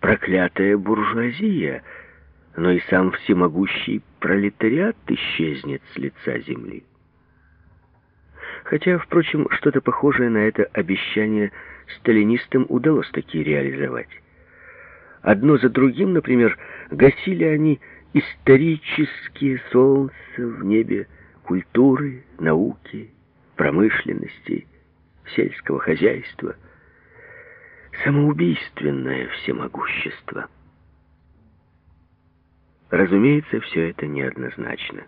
проклятая буржуазия, но и сам всемогущий пролетариат исчезнет с лица земли. Хотя, впрочем, что-то похожее на это обещание сталинистам удалось таки реализовать. Одно за другим, например, гасили они исторические солнца в небе культуры, науки, промышленности, сельского хозяйства, самоубийственное всемогущество. Разумеется, все это неоднозначно.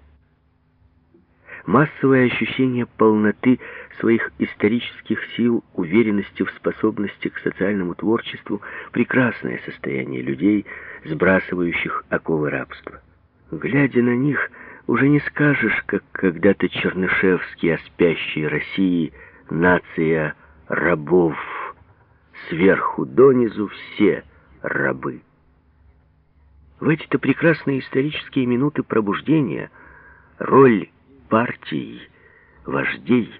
Массовое ощущение полноты своих исторических сил, уверенности в способности к социальному творчеству – прекрасное состояние людей, сбрасывающих оковы рабства. Глядя на них, уже не скажешь, как когда-то Чернышевский о спящей России, нация рабов, сверху донизу все рабы. В эти-то прекрасные исторические минуты пробуждения роль партий, вождей,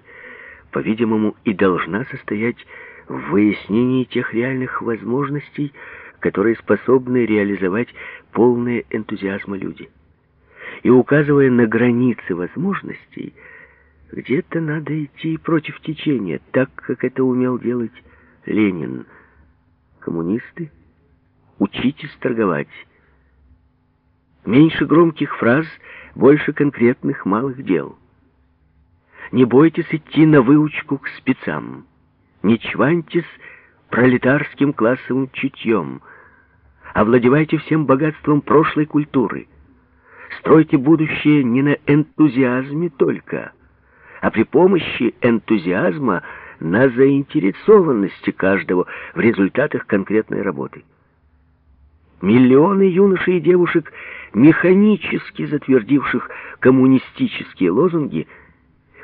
по-видимому, и должна состоять в выяснении тех реальных возможностей, которые способны реализовать полные энтузиазма люди. И указывая на границы возможностей, где-то надо идти против течения, так, как это умел делать Ленин. Коммунисты, учитесь торговать. Меньше громких фраз — больше конкретных малых дел. Не бойтесь идти на выучку к спецам. Не чваньтесь пролетарским классовым чутьем. Овладевайте всем богатством прошлой культуры. Стройте будущее не на энтузиазме только, а при помощи энтузиазма на заинтересованности каждого в результатах конкретной работы. Миллионы юношей и девушек, механически затвердивших коммунистические лозунги,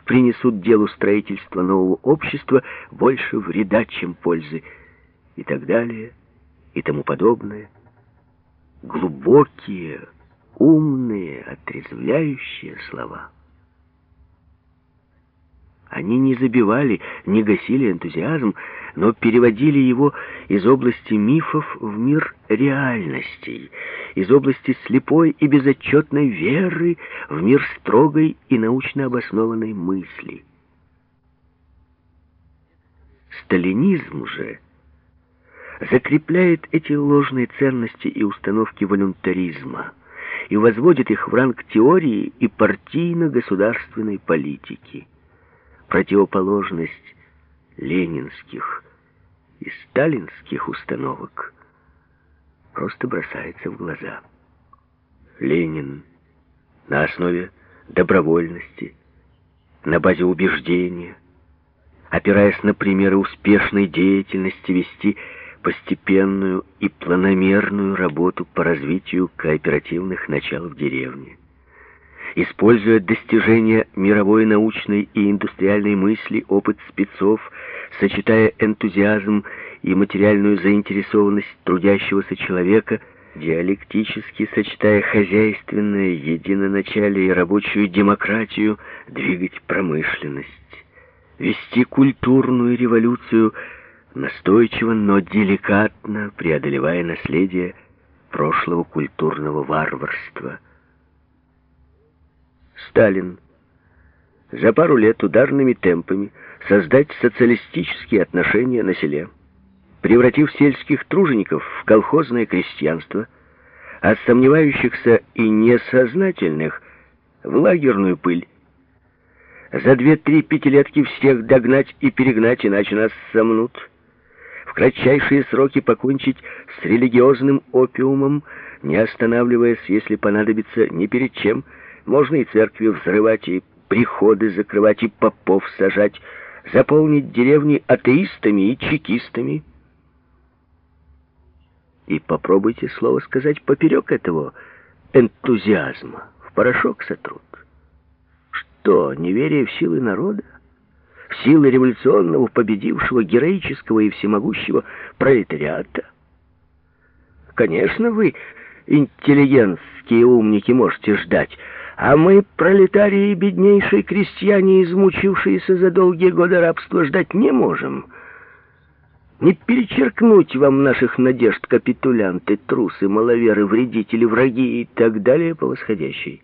принесут делу строительства нового общества больше вреда, чем пользы, и так далее, и тому подобное. Глубокие, умные, отрезвляющие слова. Они не забивали, не гасили энтузиазм, но переводили его из области мифов в мир реальностей, из области слепой и безотчетной веры в мир строгой и научно обоснованной мысли. Сталинизм же закрепляет эти ложные ценности и установки волюнтаризма и возводит их в ранг теории и партийно-государственной политики. Противоположность ленинских и сталинских установок просто бросается в глаза. Ленин на основе добровольности, на базе убеждения, опираясь на примеры успешной деятельности, вести постепенную и планомерную работу по развитию кооперативных начал в деревне используя достижения мировой научной и индустриальной мысли, опыт спецов, сочетая энтузиазм и материальную заинтересованность трудящегося человека, диалектически сочетая хозяйственное единоначалие и рабочую демократию, двигать промышленность, вести культурную революцию, настойчиво, но деликатно преодолевая наследие прошлого культурного варварства – Сталин за пару лет ударными темпами создать социалистические отношения на селе, превратив сельских тружеников в колхозное крестьянство, а сомневающихся и несознательных в лагерную пыль. За две-три пятилетки всех догнать и перегнать, иначе нас сомнут. В кратчайшие сроки покончить с религиозным опиумом, не останавливаясь, если понадобится, ни перед чем – можно и церкви взрывать, и приходы закрывать, и попов сажать, заполнить деревни атеистами и чекистами. И попробуйте слово сказать поперек этого энтузиазма. В порошок сотрут. Что, неверие в силы народа? В силы революционного, победившего, героического и всемогущего пролетариата? Конечно, вы, интеллигентские умники, можете ждать, а мы, пролетарии и беднейшие крестьяне, измучившиеся за долгие годы рабства, ждать не можем. Не перечеркнуть вам наших надежд капитулянты, трусы, маловеры, вредители, враги и так далее по восходящей.